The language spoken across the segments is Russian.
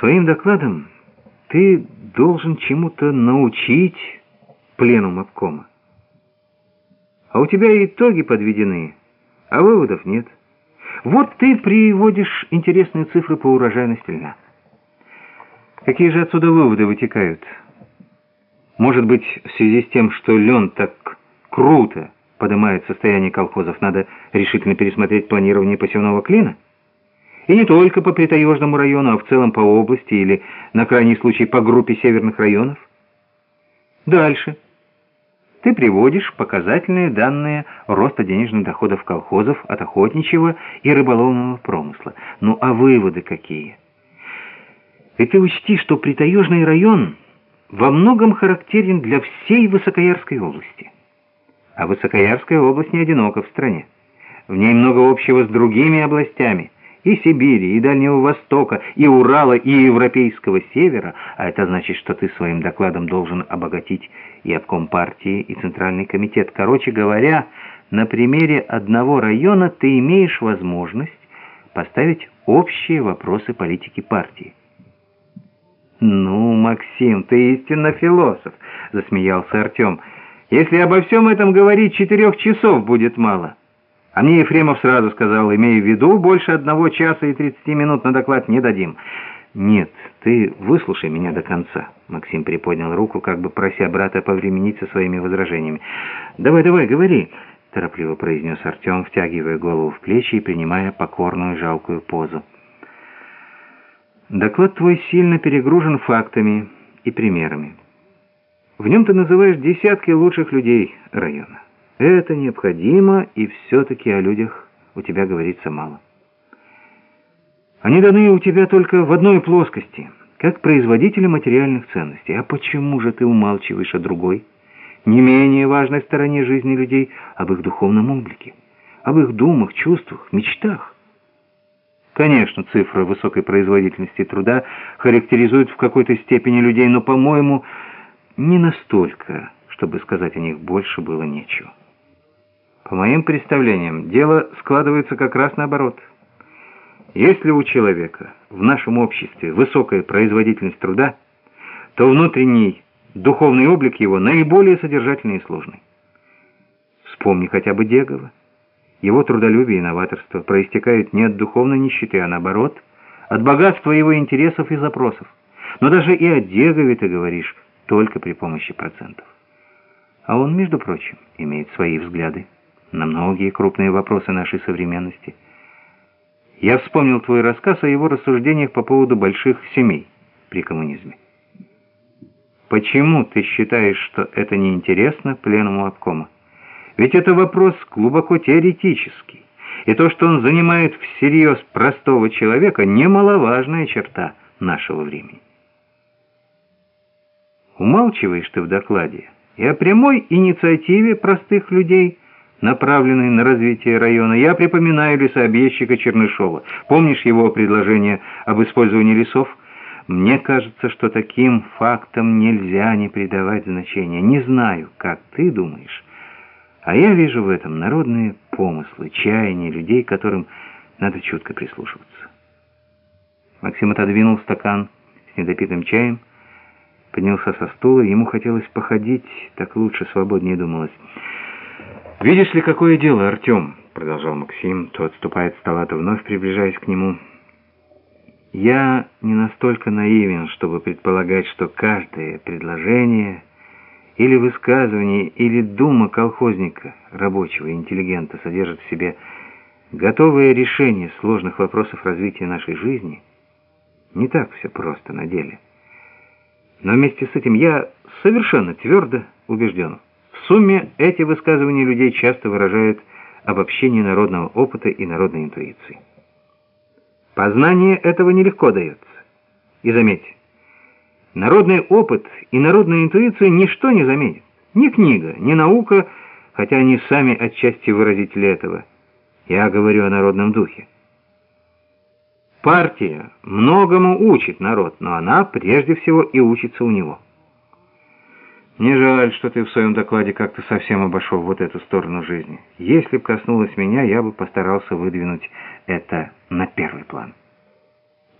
Своим докладом ты должен чему-то научить пленум обкома. А у тебя итоги подведены, а выводов нет. Вот ты приводишь интересные цифры по урожайности льна. Какие же отсюда выводы вытекают? Может быть, в связи с тем, что лен так круто поднимает состояние колхозов, надо решительно пересмотреть планирование посевного клина? И не только по Притаежному району, а в целом по области или, на крайний случай, по группе северных районов? Дальше. Ты приводишь показательные данные роста денежных доходов колхозов от охотничьего и рыболовного промысла. Ну а выводы какие? И ты учти, что Притаежный район во многом характерен для всей Высокоярской области. А Высокоярская область не одинока в стране. В ней много общего с другими областями – и Сибири, и Дальнего Востока, и Урала, и Европейского Севера, а это значит, что ты своим докладом должен обогатить и обком партии, и Центральный комитет. Короче говоря, на примере одного района ты имеешь возможность поставить общие вопросы политики партии. «Ну, Максим, ты истинно философ», — засмеялся Артем. «Если обо всем этом говорить, четырех часов будет мало». А мне Ефремов сразу сказал, имея в виду, больше одного часа и тридцати минут на доклад не дадим. Нет, ты выслушай меня до конца. Максим приподнял руку, как бы прося брата повременить со своими возражениями. «Давай, давай, говори!» — торопливо произнес Артем, втягивая голову в плечи и принимая покорную жалкую позу. «Доклад твой сильно перегружен фактами и примерами. В нем ты называешь десятки лучших людей района». Это необходимо, и все-таки о людях у тебя говорится мало. Они даны у тебя только в одной плоскости, как производители материальных ценностей. А почему же ты умалчиваешь о другой, не менее важной стороне жизни людей, об их духовном облике, об их думах, чувствах, мечтах? Конечно, цифра высокой производительности труда характеризует в какой-то степени людей, но, по-моему, не настолько, чтобы сказать о них больше было нечего. По моим представлениям, дело складывается как раз наоборот. Если у человека в нашем обществе высокая производительность труда, то внутренний духовный облик его наиболее содержательный и сложный. Вспомни хотя бы Дегова. Его трудолюбие и новаторство проистекают не от духовной нищеты, а наоборот, от богатства его интересов и запросов. Но даже и о Дегове ты говоришь только при помощи процентов. А он, между прочим, имеет свои взгляды на многие крупные вопросы нашей современности. Я вспомнил твой рассказ о его рассуждениях по поводу больших семей при коммунизме. Почему ты считаешь, что это неинтересно пленуму обкома? Ведь это вопрос глубоко теоретический, и то, что он занимает всерьез простого человека, немаловажная черта нашего времени. Умалчиваешь ты в докладе и о прямой инициативе простых людей – направленный на развитие района. Я припоминаю лесообъездчика Чернышова. Помнишь его предложение об использовании лесов? Мне кажется, что таким фактам нельзя не придавать значения. Не знаю, как ты думаешь, а я вижу в этом народные помыслы, чаяния людей, которым надо чутко прислушиваться. Максим отодвинул стакан с недопитым чаем, поднялся со стула, ему хотелось походить, так лучше, свободнее думалось. «Видишь ли, какое дело, Артем?» — продолжал Максим, то отступая от стола, то вновь приближаясь к нему. «Я не настолько наивен, чтобы предполагать, что каждое предложение или высказывание, или дума колхозника, рабочего, интеллигента содержит в себе готовое решение сложных вопросов развития нашей жизни. Не так все просто на деле. Но вместе с этим я совершенно твердо убежден» сумме эти высказывания людей часто выражают обобщение народного опыта и народной интуиции. Познание этого нелегко дается. И заметьте, народный опыт и народная интуиция ничто не заменит. Ни книга, ни наука, хотя они сами отчасти выразители этого. Я говорю о народном духе. Партия многому учит народ, но она прежде всего и учится у него. Мне жаль, что ты в своем докладе как-то совсем обошел вот эту сторону жизни. Если бы коснулось меня, я бы постарался выдвинуть это на первый план.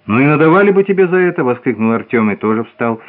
«Ну и надавали бы тебе за это!» — воскликнул Артем и тоже встал.